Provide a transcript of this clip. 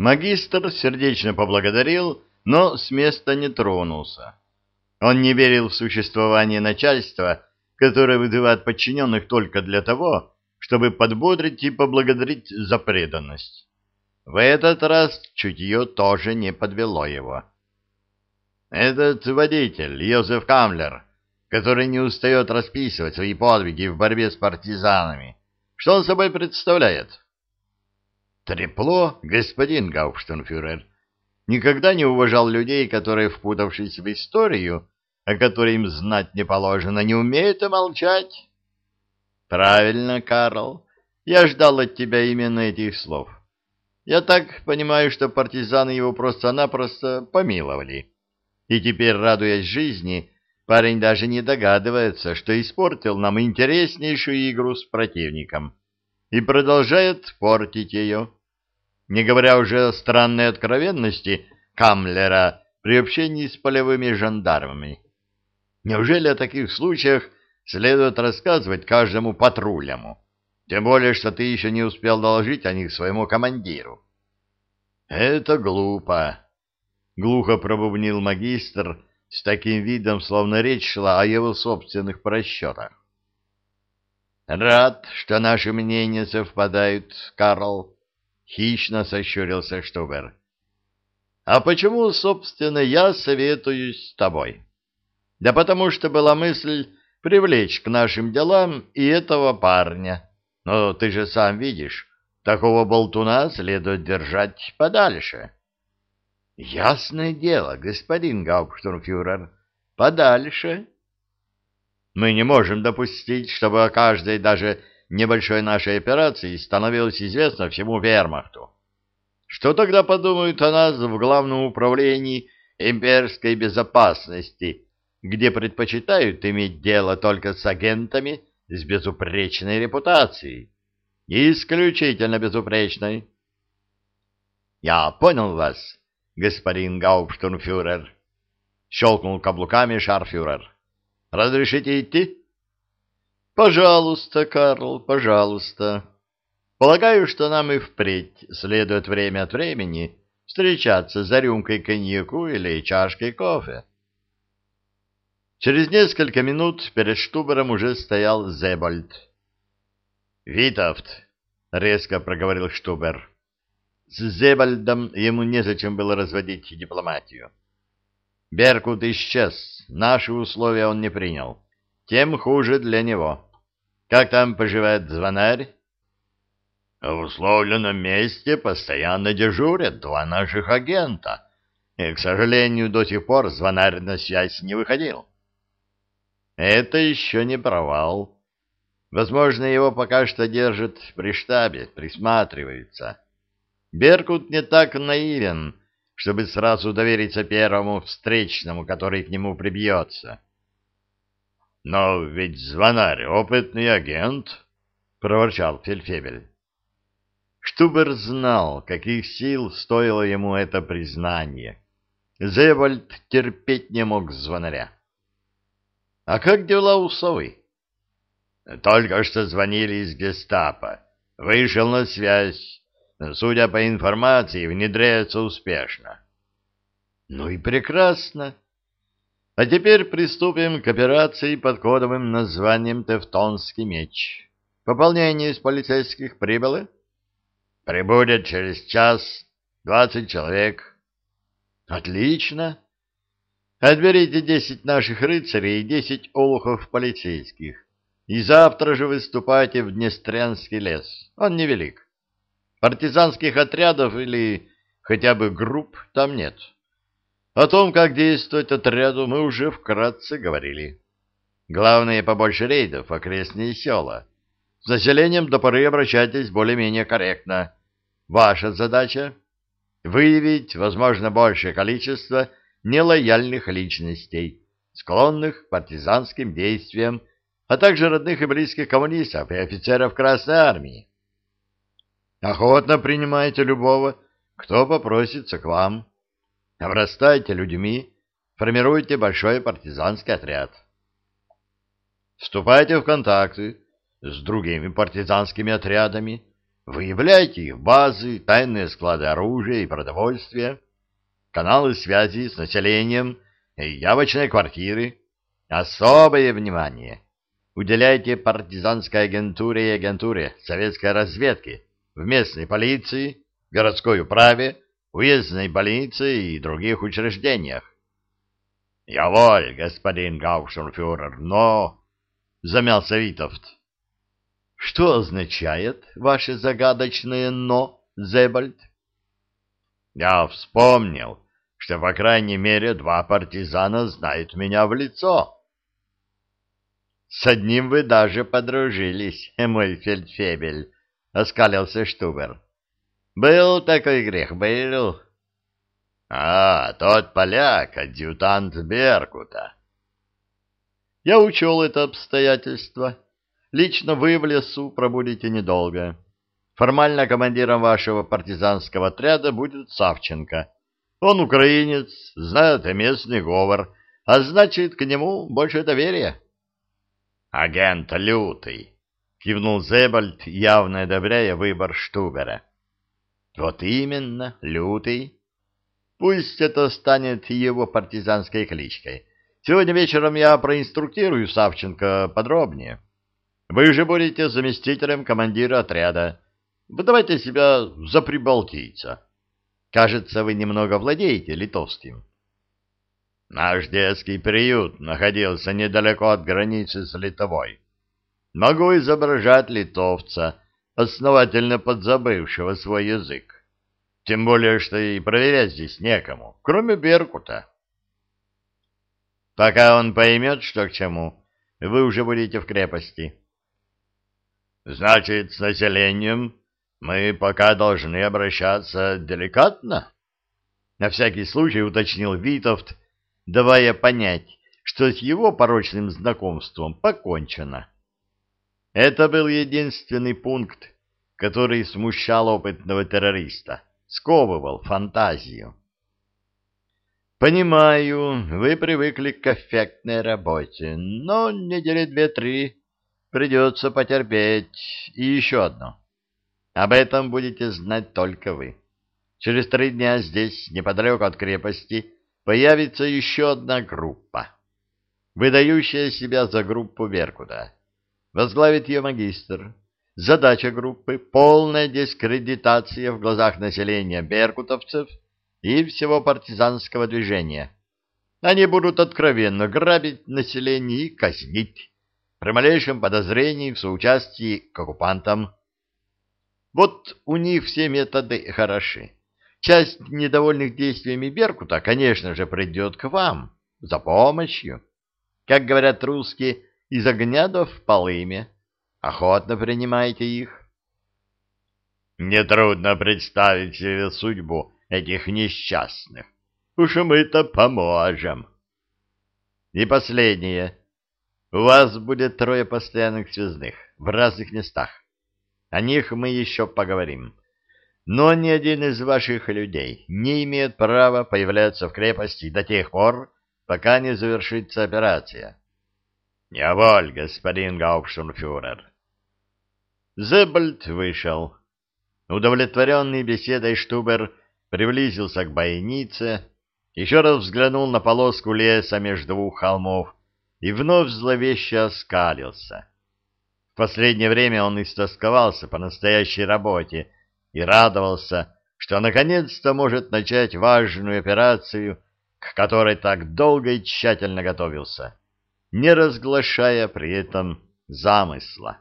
Магистр сердечно поблагодарил, но с места не тронулся. Он не верил в существование начальства, которое вызывает подчиненных только для того, чтобы подбодрить и поблагодарить за преданность. В этот раз чутье тоже не подвело его. Этот водитель, Йозеф Камлер, который не устает расписывать свои подвиги в борьбе с партизанами, что он собой представляет? Трепло, господин Гауптштунфюрер, никогда не уважал людей, которые, впутавшись в историю, о которой им знать не положено, не умеют и молчать. Правильно, Карл, я ждал от тебя именно этих слов. Я так понимаю, что партизаны его просто-напросто помиловали. И теперь, радуясь жизни, парень даже не догадывается, что испортил нам интереснейшую игру с противником и продолжает портить ее. Не говоря уже о странной откровенности Камлера при общении с полевыми жандармами. Неужели о таких случаях следует рассказывать каждому патруляму? Тем более, что ты еще не успел доложить о них своему командиру. — Это глупо, — глухо пробубнил магистр с таким видом, словно речь шла о его собственных просчетах. — Рад, что наши мнения совпадают, Карл, — хищно сощурился Штубер. — А почему, собственно, я советуюсь с тобой? Да потому что была мысль привлечь к нашим делам и этого парня. Но ты же сам видишь, такого болтуна следует держать подальше. — Ясное дело, господин Гауптштурмфюрер, подальше. Мы не можем допустить, чтобы о каждой даже небольшой нашей операции становилось известно всему вермахту. Что тогда подумают о нас в Главном управлении имперской безопасности, где предпочитают иметь дело только с агентами с безупречной репутацией? Исключительно безупречной. Я понял вас, господин Гауптштурмфюрер, щелкнул каблуками шарфюрер. Разрешите идти? Пожалуйста, Карл, пожалуйста. Полагаю, что нам и впредь следует время от времени встречаться за рюмкой коньяку или чашкой кофе. Через несколько минут перед Штубером уже стоял Зебольд. «Витовт!» — резко проговорил Штубер. С Зебальдом ему незачем было разводить дипломатию. Беркут исчез, наши условия он не принял. Тем хуже для него. Как там поживает звонарь? В условленном месте постоянно дежурят два наших агента, и, к сожалению, до сих пор звонарь на связь не выходил. Это еще не провал. Возможно, его пока что держат при штабе, присматриваются. Беркут не так наивен, чтобы сразу довериться первому встречному, который к нему прибьется. — Но ведь звонарь — опытный агент, — проворчал Фельфебель. Штубер знал, каких сил стоило ему это признание. Зевальд терпеть не мог звонаря. — А как дела у совы? — Только что звонили из гестапо. Вышел на связь. Судя по информации, внедряется успешно. Ну и прекрасно. А теперь приступим к операции под кодовым названием «Тевтонский меч». Пополнение из полицейских прибыло? Прибудет через час двадцать человек. Отлично. Отберите десять наших рыцарей и десять олухов полицейских. И завтра же выступайте в Днестрянский лес. Он невелик. Партизанских отрядов или хотя бы групп там нет. О том, как действовать отряду, мы уже вкратце говорили. Главное, побольше рейдов окрестные села. С населением до поры обращайтесь более-менее корректно. Ваша задача — выявить, возможно, большее количество нелояльных личностей, склонных к партизанским действиям, а также родных и близких коммунистов и офицеров Красной Армии. Охотно принимайте любого, кто попросится к вам. Обрастайте людьми, формируйте большой партизанский отряд. Вступайте в контакты с другими партизанскими отрядами, выявляйте их базы, тайные склады оружия и продовольствия, каналы связи с населением и явочные квартиры. Особое внимание уделяйте партизанской агентуре и агентуре советской разведки в местной полиции, городской управе, уездной больнице и других учреждениях. «Яволь, господин Гаушенфюрер, но...» — замялся Витовт. «Что означает ваше загадочное «но», Зебальд?» «Я вспомнил, что, по крайней мере, два партизана знают меня в лицо». «С одним вы даже подружились, мой фельдфебель», — оскалился Штубер. «Был такой грех, был». А, тот поляк, адъютант Беркута. Я учел это обстоятельство. Лично вы в лесу пробудете недолго. Формально командиром вашего партизанского отряда будет Савченко. Он украинец, знает местный говор, а значит, к нему больше доверия. Агент лютый, кивнул Зебальд, явно одобряя выбор Штубера. Вот именно, лютый. Пусть это станет его партизанской кличкой. Сегодня вечером я проинструктирую Савченко подробнее. Вы же будете заместителем командира отряда. Выдавайте себя за прибалтийца. Кажется, вы немного владеете литовским. Наш детский приют находился недалеко от границы с Литовой. Могу изображать литовца, основательно подзабывшего свой язык. Тем более, что и проверять здесь некому, кроме Беркута. Пока он поймет, что к чему, вы уже будете в крепости. Значит, с населением мы пока должны обращаться деликатно? На всякий случай уточнил Витовт, давая понять, что с его порочным знакомством покончено. Это был единственный пункт, который смущал опытного террориста сковывал фантазию. Понимаю, вы привыкли к эффектной работе, но недели две-три придется потерпеть. И еще одно. Об этом будете знать только вы. Через три дня здесь, неподалеку от крепости, появится еще одна группа, выдающая себя за группу Беркута. Возглавит ее магистр. Задача группы — полная дискредитация в глазах населения беркутовцев и всего партизанского движения. Они будут откровенно грабить население и казнить при малейшем подозрении в соучастии к оккупантам. Вот у них все методы хороши. Часть недовольных действиями Беркута, конечно же, придет к вам за помощью. Как говорят русские, из огня до в полыми. Охотно принимаете их? Нетрудно представить себе судьбу этих несчастных. Уж мы-то поможем. И последнее. У вас будет трое постоянных связных в разных местах. О них мы еще поговорим. Но ни один из ваших людей не имеет права появляться в крепости до тех пор, пока не завершится операция. — Не воль, господин Гауптштурмфюрер. Зебальд вышел. Удовлетворенный беседой Штубер приблизился к бойнице, еще раз взглянул на полоску леса между двух холмов и вновь зловеще оскалился. В последнее время он истосковался по настоящей работе и радовался, что наконец-то может начать важную операцию, к которой так долго и тщательно готовился, не разглашая при этом замысла.